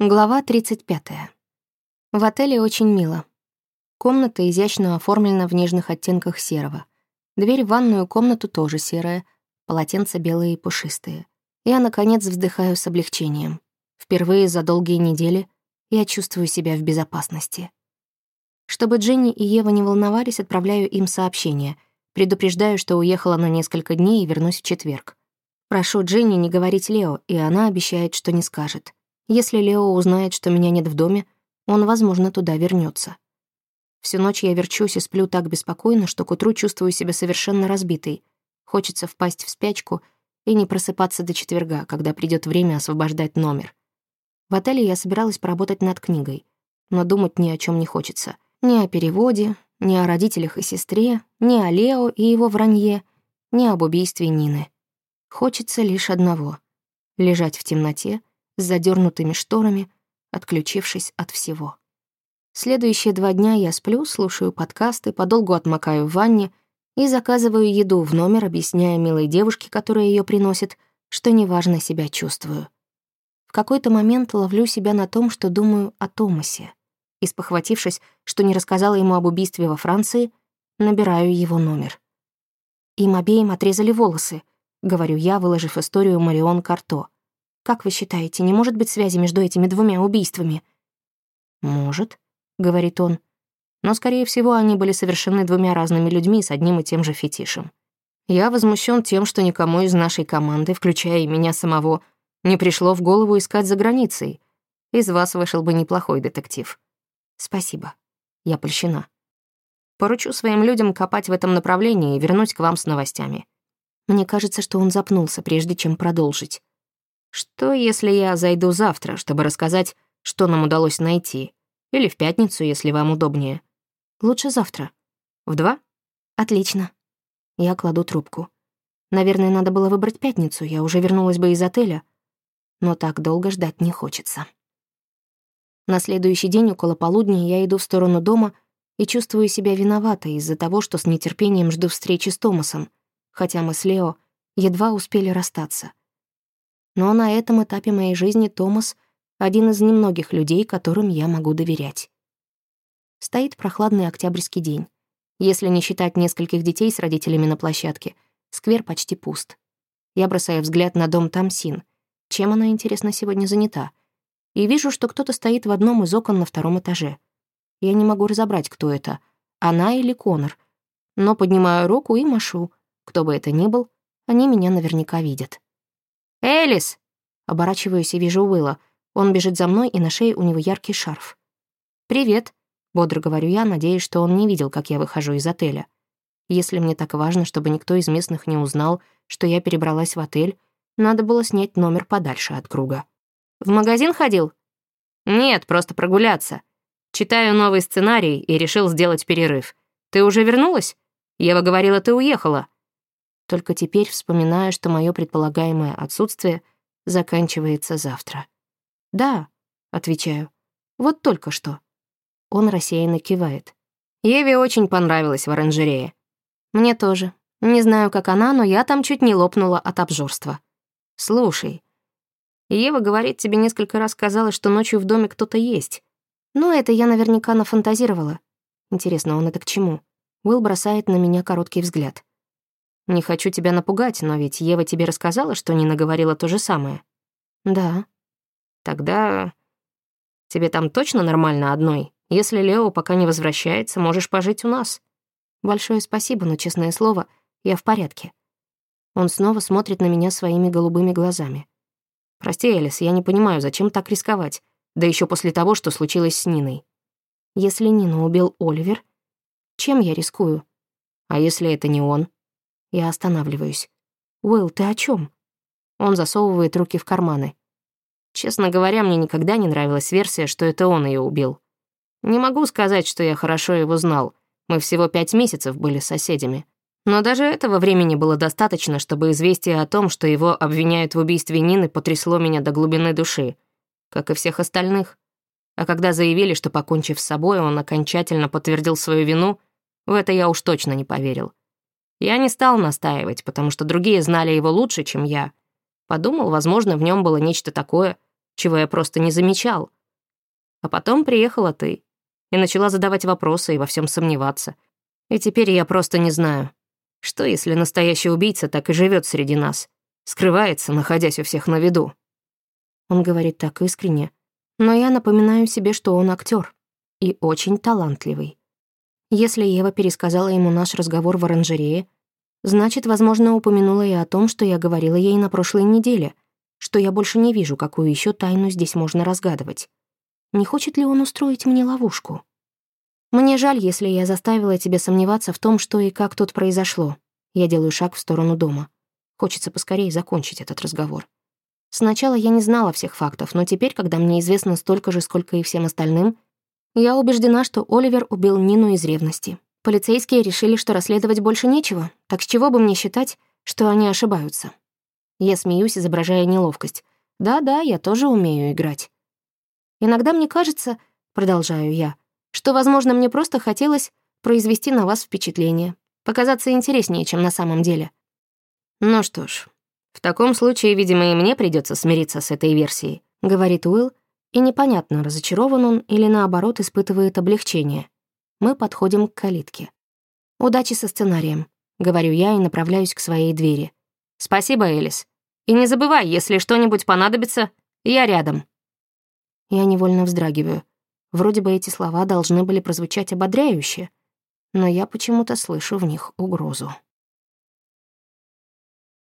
Глава 35. В отеле очень мило. Комната изящно оформлена в нежных оттенках серого. Дверь в ванную комнату тоже серая, полотенца белые и пушистые. Я, наконец, вздыхаю с облегчением. Впервые за долгие недели я чувствую себя в безопасности. Чтобы Дженни и Ева не волновались, отправляю им сообщение. Предупреждаю, что уехала на несколько дней и вернусь в четверг. Прошу Дженни не говорить Лео, и она обещает, что не скажет. Если Лео узнает, что меня нет в доме, он, возможно, туда вернется. Всю ночь я верчусь и сплю так беспокойно, что к утру чувствую себя совершенно разбитой. Хочется впасть в спячку и не просыпаться до четверга, когда придет время освобождать номер. В отеле я собиралась поработать над книгой, но думать ни о чем не хочется. Ни о переводе, ни о родителях и сестре, ни о Лео и его вранье, ни об убийстве Нины. Хочется лишь одного — лежать в темноте — с задернутыми шторами, отключившись от всего. Следующие два дня я сплю, слушаю подкасты, подолгу отмокаю в ванне и заказываю еду в номер, объясняя милой девушке, которая ее приносит, что неважно себя чувствую. В какой-то момент ловлю себя на том, что думаю о Томасе. И, спохватившись, что не рассказала ему об убийстве во Франции, набираю его номер. «Им обеим отрезали волосы», — говорю я, выложив историю Марион Карто. Как вы считаете, не может быть связи между этими двумя убийствами?» «Может», — говорит он. «Но, скорее всего, они были совершены двумя разными людьми с одним и тем же фетишем. Я возмущен тем, что никому из нашей команды, включая и меня самого, не пришло в голову искать за границей. Из вас вышел бы неплохой детектив. Спасибо. Я польщена. Поручу своим людям копать в этом направлении и вернусь к вам с новостями. Мне кажется, что он запнулся, прежде чем продолжить. Что, если я зайду завтра, чтобы рассказать, что нам удалось найти? Или в пятницу, если вам удобнее? Лучше завтра. В два? Отлично. Я кладу трубку. Наверное, надо было выбрать пятницу, я уже вернулась бы из отеля. Но так долго ждать не хочется. На следующий день около полудня я иду в сторону дома и чувствую себя виноватой из-за того, что с нетерпением жду встречи с Томасом, хотя мы с Лео едва успели расстаться — но на этом этапе моей жизни Томас — один из немногих людей, которым я могу доверять. Стоит прохладный октябрьский день. Если не считать нескольких детей с родителями на площадке, сквер почти пуст. Я бросаю взгляд на дом Тамсин. Чем она, интересно, сегодня занята? И вижу, что кто-то стоит в одном из окон на втором этаже. Я не могу разобрать, кто это, она или Конор. Но поднимаю руку и машу. Кто бы это ни был, они меня наверняка видят. «Элис!» Оборачиваюсь и вижу Уилла. Он бежит за мной, и на шее у него яркий шарф. «Привет», — бодро говорю я, надеясь, что он не видел, как я выхожу из отеля. Если мне так важно, чтобы никто из местных не узнал, что я перебралась в отель, надо было снять номер подальше от круга. «В магазин ходил?» «Нет, просто прогуляться. Читаю новый сценарий и решил сделать перерыв. Ты уже вернулась? Ева говорила, ты уехала». Только теперь вспоминаю, что мое предполагаемое отсутствие заканчивается завтра. «Да», — отвечаю, — «вот только что». Он рассеянно кивает. Еве очень понравилось в оранжерее. Мне тоже. Не знаю, как она, но я там чуть не лопнула от обжорства. Слушай, Ева говорит, тебе несколько раз казалось, что ночью в доме кто-то есть. Ну, это я наверняка нафантазировала. Интересно, он это к чему? Уилл бросает на меня короткий взгляд. Не хочу тебя напугать, но ведь Ева тебе рассказала, что Нина говорила то же самое. Да. Тогда тебе там точно нормально одной? Если Лео пока не возвращается, можешь пожить у нас. Большое спасибо, но, честное слово, я в порядке. Он снова смотрит на меня своими голубыми глазами. Прости, Элис, я не понимаю, зачем так рисковать, да еще после того, что случилось с Ниной. Если Нину убил Оливер, чем я рискую? А если это не он? Я останавливаюсь. «Уилл, ты о чем? Он засовывает руки в карманы. Честно говоря, мне никогда не нравилась версия, что это он ее убил. Не могу сказать, что я хорошо его знал. Мы всего пять месяцев были соседями. Но даже этого времени было достаточно, чтобы известие о том, что его обвиняют в убийстве Нины, потрясло меня до глубины души, как и всех остальных. А когда заявили, что, покончив с собой, он окончательно подтвердил свою вину, в это я уж точно не поверил. Я не стал настаивать, потому что другие знали его лучше, чем я. Подумал, возможно, в нем было нечто такое, чего я просто не замечал. А потом приехала ты и начала задавать вопросы и во всем сомневаться. И теперь я просто не знаю, что если настоящий убийца так и живет среди нас, скрывается, находясь у всех на виду. Он говорит так искренне, но я напоминаю себе, что он актер и очень талантливый. Если Ева пересказала ему наш разговор в оранжерее, значит, возможно, упомянула и о том, что я говорила ей на прошлой неделе, что я больше не вижу, какую еще тайну здесь можно разгадывать. Не хочет ли он устроить мне ловушку? Мне жаль, если я заставила тебя сомневаться в том, что и как тут произошло. Я делаю шаг в сторону дома. Хочется поскорее закончить этот разговор. Сначала я не знала всех фактов, но теперь, когда мне известно столько же, сколько и всем остальным, я убеждена, что Оливер убил Нину из ревности. Полицейские решили, что расследовать больше нечего, так с чего бы мне считать, что они ошибаются? Я смеюсь, изображая неловкость. Да-да, я тоже умею играть. Иногда мне кажется, продолжаю я, что, возможно, мне просто хотелось произвести на вас впечатление, показаться интереснее, чем на самом деле. Ну что ж, в таком случае, видимо, и мне придется смириться с этой версией, говорит Уилл, и непонятно, разочарован он или, наоборот, испытывает облегчение. Мы подходим к калитке. «Удачи со сценарием», — говорю я и направляюсь к своей двери. «Спасибо, Элис. И не забывай, если что-нибудь понадобится, я рядом». Я невольно вздрагиваю. Вроде бы эти слова должны были прозвучать ободряюще, но я почему-то слышу в них угрозу.